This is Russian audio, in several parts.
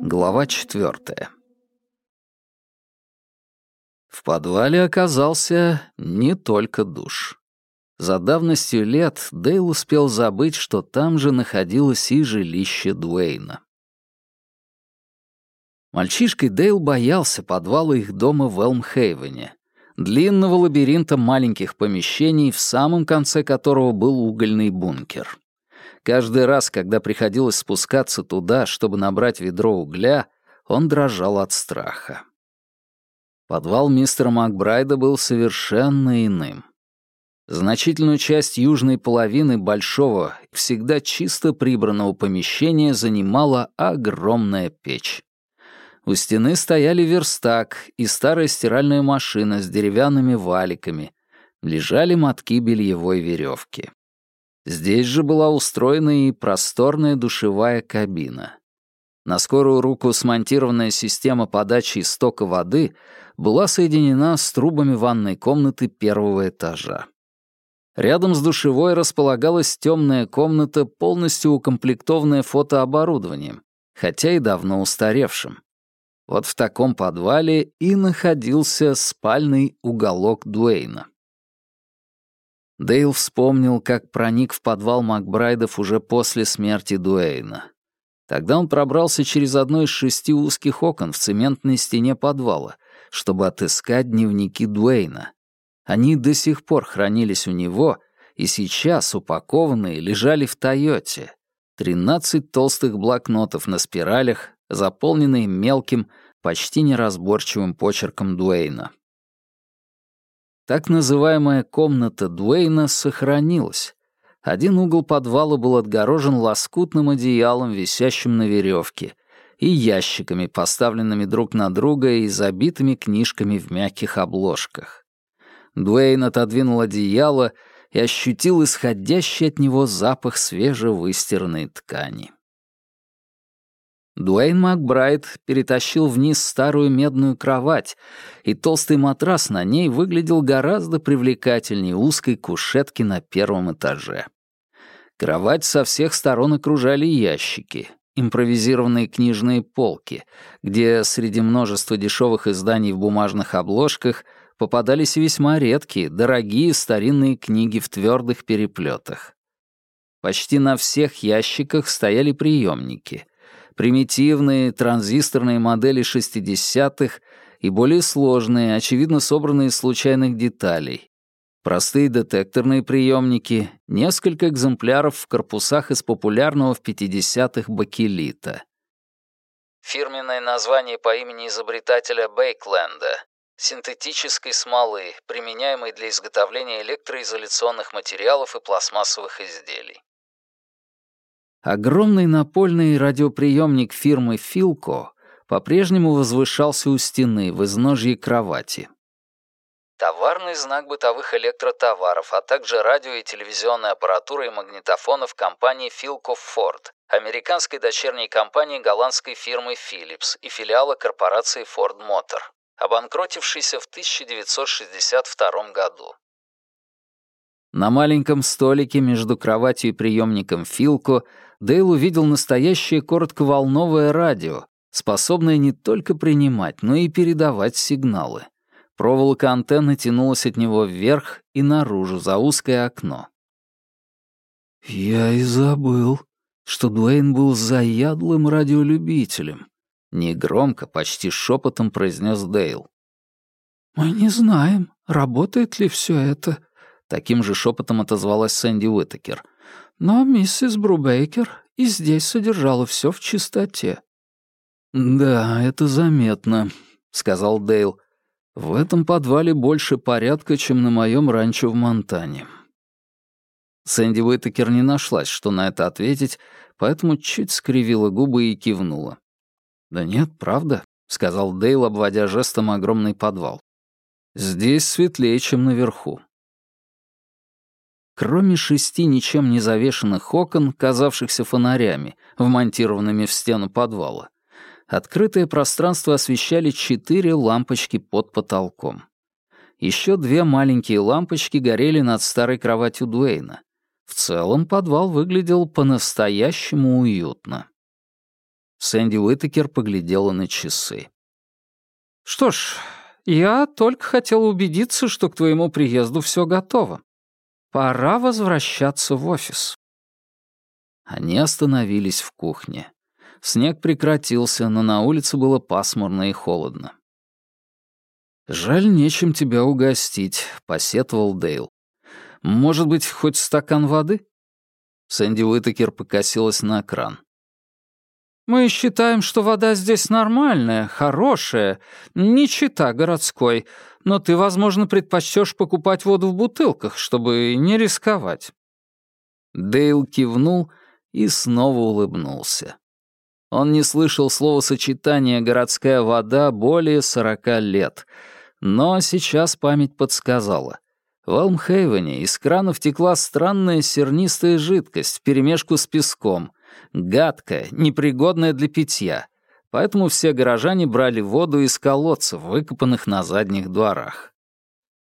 Глава четвертая. В подвале оказался не только душ. За давностью лет Дейл успел забыть, что там же находилось и жилище Дуэйна. Мальчишкой Дейл боялся подвала их дома в Элмхейвене, длинного лабиринта маленьких помещений, в самом конце которого был угольный бункер. Каждый раз, когда приходилось спускаться туда, чтобы набрать ведро угля, он дрожал от страха. Подвал мистера Макбрайда был совершенно иным. Значительную часть южной половины большого, всегда чисто прибранного помещения занимала огромная печь. У стены стояли верстак и старая стиральная машина с деревянными валиками. Лежали мотки бельевой веревки. Здесь же была устроена и просторная душевая кабина. На скорую руку смонтированная система подачи истока воды была соединена с трубами ванной комнаты первого этажа. Рядом с душевой располагалась темная комната, полностью укомплектованная фотооборудованием, хотя и давно устаревшим. Вот в таком подвале и находился спальный уголок Дуэйна. Дейл вспомнил, как проник в подвал Макбрайдов уже после смерти Дуэйна. Тогда он пробрался через одно из шести узких окон в цементной стене подвала, чтобы отыскать дневники Дуэйна, они до сих пор хранились у него и сейчас, упакованные, лежали в «Тойоте». Тринадцать толстых блокнотов на спиралях, заполненные мелким, почти неразборчивым почерком Дуэйна. Так называемая комната Дуэйна сохранилась. Один угол подвала был отгорожен лоскутным одеялом, висящим на веревке, и ящиками, поставленными друг на друга и забитыми книжками в мягких обложках. Дуэйн отодвинул одеяло и ощутил исходящий от него запах свежевыстиранной ткани. Дуэйн Макбрайт перетащил вниз старую медную кровать, и толстый матрас на ней выглядел гораздо привлекательнее узкой кушетки на первом этаже. Кровать со всех сторон окружали ящики, импровизированные книжные полки, где среди множества дешевых изданий в бумажных обложках попадались весьма редкие, дорогие старинные книги в твердых переплетах. Почти на всех ящиках стояли приемники. Примитивные транзисторные модели 60-х и более сложные, очевидно собранные из случайных деталей. Простые детекторные приемники, несколько экземпляров в корпусах из популярного в 50-х бакелита. Фирменное название по имени изобретателя Бейкленда, синтетической смолы, применяемой для изготовления электроизоляционных материалов и пластмассовых изделий. Огромный напольный радиоприемник фирмы «Филко» по-прежнему возвышался у стены в изножье кровати. Товарный знак бытовых электротоваров, а также радио и телевизионная аппаратура и магнитофонов компании Philco Ford, американской дочерней компании голландской фирмы Philips и филиала корпорации Ford Motor обанкротившийся в 1962 году. На маленьком столике между кроватью и приемником Филко Дейл увидел настоящее коротковолновое радио, способное не только принимать, но и передавать сигналы. Проволока антенны тянулась от него вверх и наружу, за узкое окно. «Я и забыл, что Дуэйн был заядлым радиолюбителем», Негромко, почти шепотом произнес Дейл. «Мы не знаем, работает ли все это», — таким же шепотом отозвалась Сэнди Уитакер. «Но миссис Брубейкер и здесь содержала все в чистоте». «Да, это заметно», — сказал Дейл. «В этом подвале больше порядка, чем на моем ранчо в Монтане». Сэнди Уитакер не нашлась, что на это ответить, поэтому чуть скривила губы и кивнула. «Да нет, правда», — сказал Дейл, обводя жестом огромный подвал. «Здесь светлее, чем наверху». Кроме шести ничем не завешенных окон, казавшихся фонарями, вмонтированными в стену подвала, открытое пространство освещали четыре лампочки под потолком. Еще две маленькие лампочки горели над старой кроватью Дуэйна. В целом подвал выглядел по-настоящему уютно. Сэнди Уитакер поглядела на часы. «Что ж, я только хотела убедиться, что к твоему приезду все готово. Пора возвращаться в офис». Они остановились в кухне. Снег прекратился, но на улице было пасмурно и холодно. «Жаль, нечем тебя угостить», — посетовал Дейл. «Может быть, хоть стакан воды?» Сэнди Уитакер покосилась на кран. «Мы считаем, что вода здесь нормальная, хорошая, не чита городской, но ты, возможно, предпочтешь покупать воду в бутылках, чтобы не рисковать». Дейл кивнул и снова улыбнулся. Он не слышал словосочетания «городская вода» более сорока лет, но сейчас память подсказала. В Элмхейвене из кранов текла странная сернистая жидкость вперемешку с песком, гадкая, непригодная для питья, поэтому все горожане брали воду из колодцев, выкопанных на задних дворах.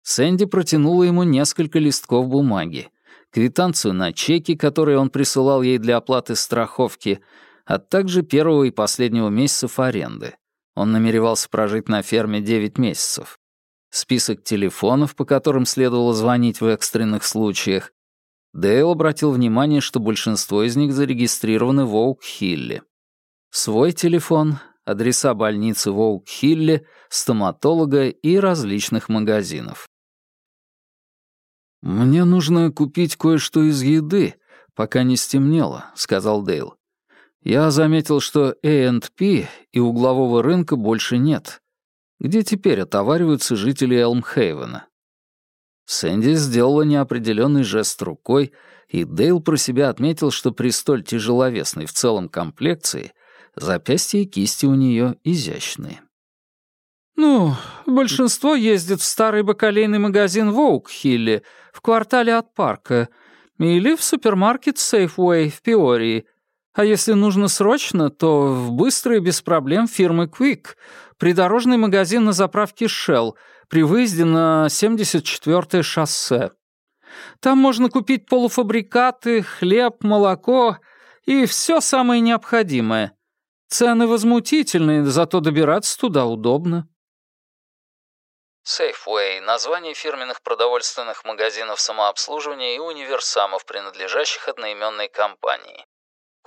Сэнди протянула ему несколько листков бумаги, квитанцию на чеки, которые он присылал ей для оплаты страховки, а также первого и последнего месяцев аренды. Он намеревался прожить на ферме 9 месяцев. Список телефонов, по которым следовало звонить в экстренных случаях, Дейл обратил внимание, что большинство из них зарегистрированы в Оук-Хилле. Свой телефон, адреса больницы в Оук-Хилле, стоматолога и различных магазинов. «Мне нужно купить кое-что из еды, пока не стемнело», — сказал Дейл. «Я заметил, что A&P и углового рынка больше нет. Где теперь отовариваются жители Элмхейвена?» Сэнди сделала неопределенный жест рукой, и Дейл про себя отметил, что при столь тяжеловесной в целом комплекции запястья и кисти у нее изящные. «Ну, большинство ездит в старый бакалейный магазин в Оукхилле, в квартале от парка, или в супермаркет Safeway в Пиории. А если нужно срочно, то в быстрый без проблем фирмы Quick, придорожный магазин на заправке Shell — при выезде на 74-е шоссе. Там можно купить полуфабрикаты, хлеб, молоко и все самое необходимое. Цены возмутительные, зато добираться туда удобно. Safeway — название фирменных продовольственных магазинов самообслуживания и универсамов, принадлежащих одноименной компании.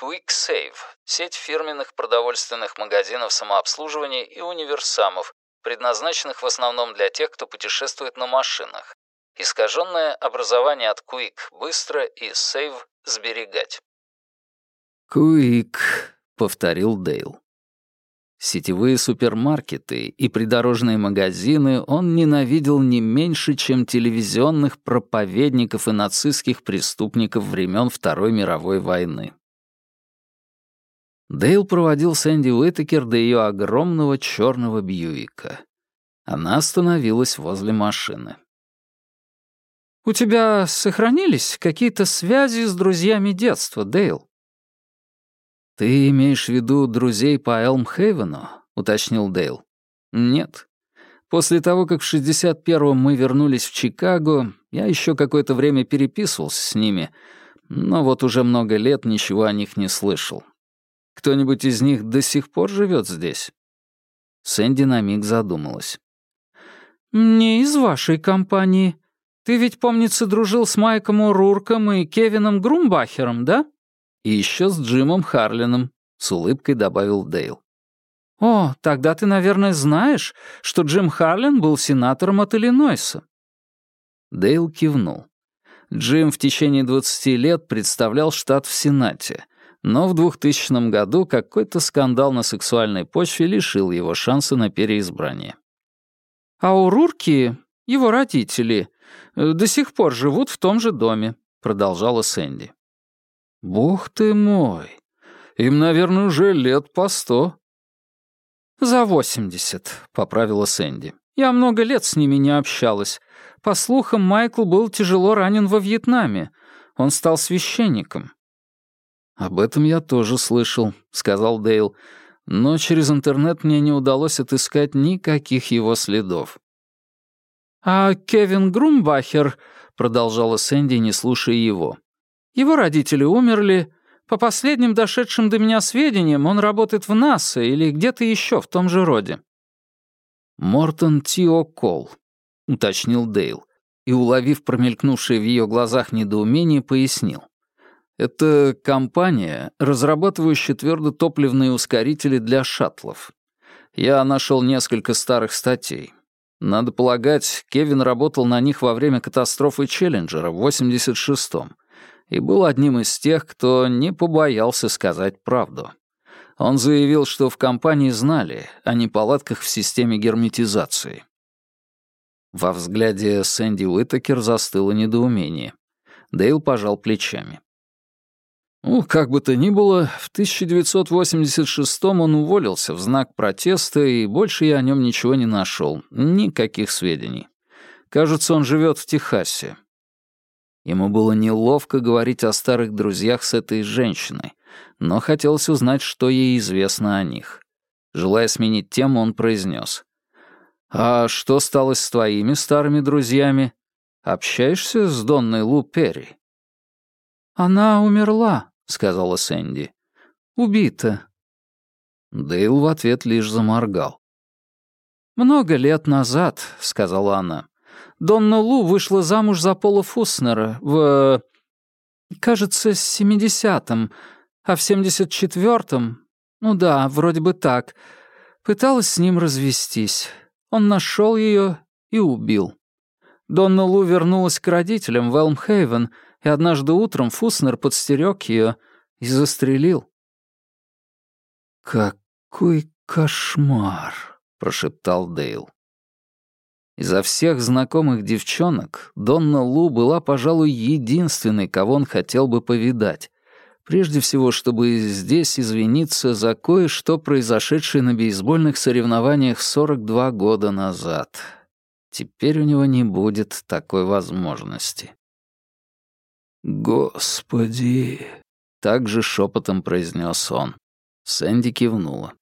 Quick Save — сеть фирменных продовольственных магазинов самообслуживания и универсамов, предназначенных в основном для тех, кто путешествует на машинах. Искаженное образование от Quick — быстро и Save — сберегать. «Quick», — повторил Дейл. Сетевые супермаркеты и придорожные магазины он ненавидел не меньше, чем телевизионных проповедников и нацистских преступников времен Второй мировой войны. Дейл проводил Сэнди Уитакер до ее огромного черного Бьюика. Она остановилась возле машины. «У тебя сохранились какие-то связи с друзьями детства, Дейл?» «Ты имеешь в виду друзей по Элмхейвену?» — уточнил Дейл. «Нет. После того, как в 61-м мы вернулись в Чикаго, я еще какое-то время переписывался с ними, но вот уже много лет ничего о них не слышал. Кто-нибудь из них до сих пор живет здесь?» Сэнди на миг задумалась. «Не из вашей компании. Ты ведь, помнится, дружил с Майком Урурком и Кевином Грумбахером, да?» «И еще с Джимом Харлином», — с улыбкой добавил Дейл. «О, тогда ты, наверное, знаешь, что Джим Харлин был сенатором от Иллинойса». Дейл кивнул. Джим в течение 20 лет представлял штат в Сенате, но в 2000 году какой-то скандал на сексуальной почве лишил его шанса на переизбрание. «А у Рурки, его родители, э, до сих пор живут в том же доме», — продолжала Сэнди. «Бог ты мой! Им, наверное, уже лет по сто». «За восемьдесят», — поправила Сэнди. «Я много лет с ними не общалась. По слухам, Майкл был тяжело ранен во Вьетнаме. Он стал священником. «Об этом я тоже слышал», — сказал Дейл, «но через интернет мне не удалось отыскать никаких его следов». «А Кевин Грумбахер», — продолжала Сэнди, не слушая его, — «его родители умерли. По последним дошедшим до меня сведениям, он работает в НАСА или где-то еще в том же роде». «Мортон Тио Кол», — уточнил Дейл, и, уловив промелькнувшее в ее глазах недоумение, пояснил. «Это компания, разрабатывающая твердотопливные ускорители для шаттлов. Я нашел несколько старых статей. Надо полагать, Кевин работал на них во время катастрофы Челленджера в 86-м и был одним из тех, кто не побоялся сказать правду. Он заявил, что в компании знали о неполадках в системе герметизации. Во взгляде Сэнди Уитакер застыло недоумение. Дейл пожал плечами. Ну, как бы то ни было, в 1986-м он уволился в знак протеста, и больше я о нем ничего не нашел, никаких сведений. Кажется, он живет в Техасе. Ему было неловко говорить о старых друзьях с этой женщиной, но хотелось узнать, что ей известно о них. Желая сменить тему, он произнес. «А что стало с твоими старыми друзьями? Общаешься с Донной Лу Перри?» «Она умерла», — сказала Сэнди. «Убита». Дейл в ответ лишь заморгал. «Много лет назад», — сказала она, — «Донна Лу вышла замуж за Пола Фуснера в... кажется, семидесятом, а в семьдесят четвертом, ну да, вроде бы так, пыталась с ним развестись. Он нашел ее и убил. Донна Лу вернулась к родителям в Элмхейвен, и однажды утром Фуснер подстерег ее и застрелил. «Какой кошмар!» — прошептал Дейл. Изо всех знакомых девчонок Донна Лу была, пожалуй, единственной, кого он хотел бы повидать. Прежде всего, чтобы здесь извиниться за кое-что, произошедшее на бейсбольных соревнованиях 42 года назад. Теперь у него не будет такой возможности. «Господи!» — также шепотом произнес он. Сэнди кивнула.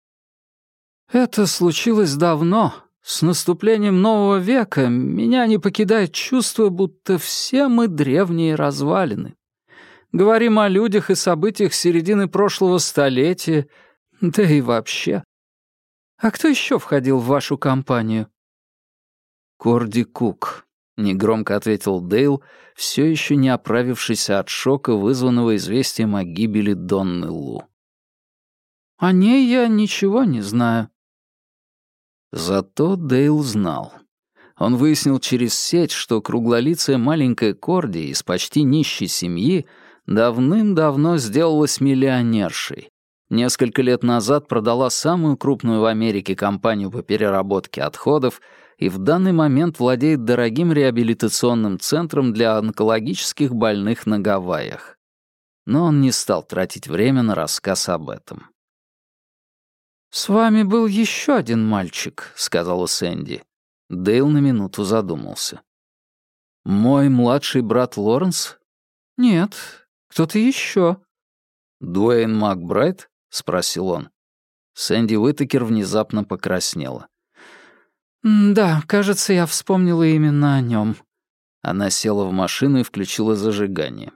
«Это случилось давно. С наступлением нового века меня не покидает чувство, будто все мы древние развалины. Говорим о людях и событиях середины прошлого столетия, да и вообще. А кто еще входил в вашу компанию?» «Корди Кук», негромко ответил Дейл, все еще не оправившись от шока, вызванного известием о гибели Донны Лу. «О ней я ничего не знаю». Зато Дейл знал. Он выяснил через сеть, что круглолицая маленькая Корди из почти нищей семьи давным-давно сделалась миллионершей. Несколько лет назад продала самую крупную в Америке компанию по переработке отходов — и в данный момент владеет дорогим реабилитационным центром для онкологических больных на Гавайях. Но он не стал тратить время на рассказ об этом. «С вами был еще один мальчик», — сказала Сэнди. Дейл на минуту задумался. «Мой младший брат Лоренс?» «Нет, кто-то еще». «Дуэйн Макбрайт?» — спросил он. Сэнди Уитакер внезапно покраснела. «Да, кажется, я вспомнила именно о нем». Она села в машину и включила зажигание.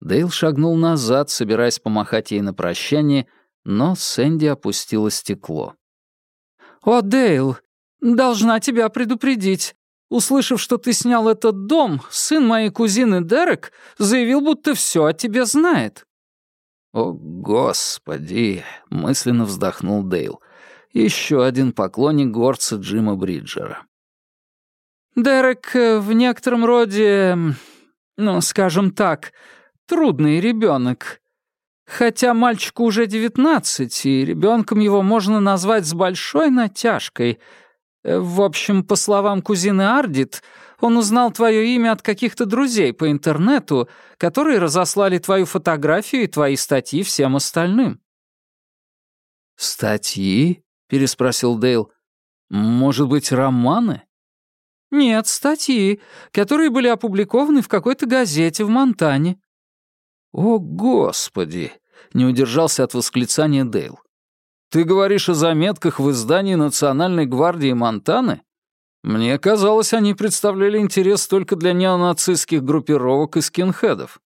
Дейл шагнул назад, собираясь помахать ей на прощание, но Сэнди опустила стекло. «О, Дейл, должна тебя предупредить. Услышав, что ты снял этот дом, сын моей кузины Дерек заявил, будто все о тебе знает». «О, Господи!» — мысленно вздохнул Дейл еще один поклонник горца Джима Бриджера. «Дерек э, в некотором роде, ну, скажем так, трудный ребенок. Хотя мальчику уже девятнадцать, и ребенком его можно назвать с большой натяжкой. Э, в общем, по словам кузины Ардит, он узнал твое имя от каких-то друзей по интернету, которые разослали твою фотографию и твои статьи всем остальным». «Статьи?» — переспросил Дейл. «Может быть, романы?» «Нет, статьи, которые были опубликованы в какой-то газете в Монтане». «О, Господи!» — не удержался от восклицания Дейл. «Ты говоришь о заметках в издании Национальной гвардии Монтаны? Мне казалось, они представляли интерес только для неонацистских группировок и скинхедов.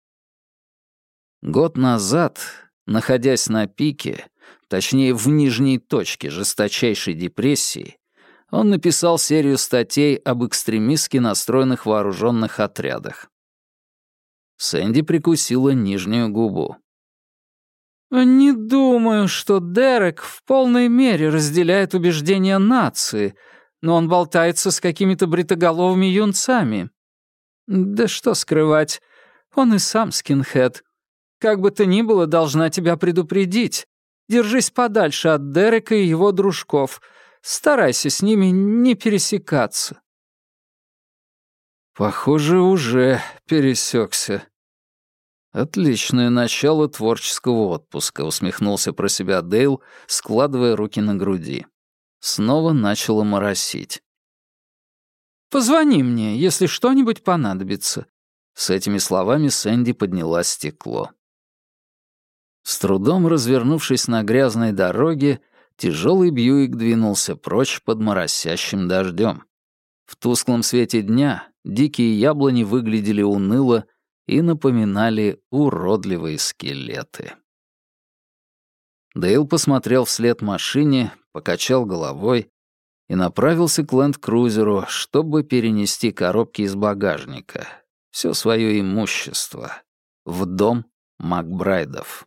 Год назад, находясь на пике, точнее в нижней точке жесточайшей депрессии, он написал серию статей об экстремистски настроенных вооруженных отрядах. Сэнди прикусила нижнюю губу. «Не думаю, что Дерек в полной мере разделяет убеждения нации, но он болтается с какими-то бритоголовыми юнцами. Да что скрывать, он и сам скинхед. Как бы то ни было, должна тебя предупредить. Держись подальше от Дерека и его дружков. Старайся с ними не пересекаться». «Похоже, уже пересекся», «Отличное начало творческого отпуска», — усмехнулся про себя Дейл, складывая руки на груди. Снова начало моросить. «Позвони мне, если что-нибудь понадобится». С этими словами Сэнди подняла стекло. С трудом развернувшись на грязной дороге, тяжелый Бьюик двинулся прочь под моросящим дождем. В тусклом свете дня дикие яблони выглядели уныло, и напоминали уродливые скелеты. Дейл посмотрел вслед машине, покачал головой и направился к ленд-крузеру, чтобы перенести коробки из багажника, все свое имущество, в дом Макбрайдов.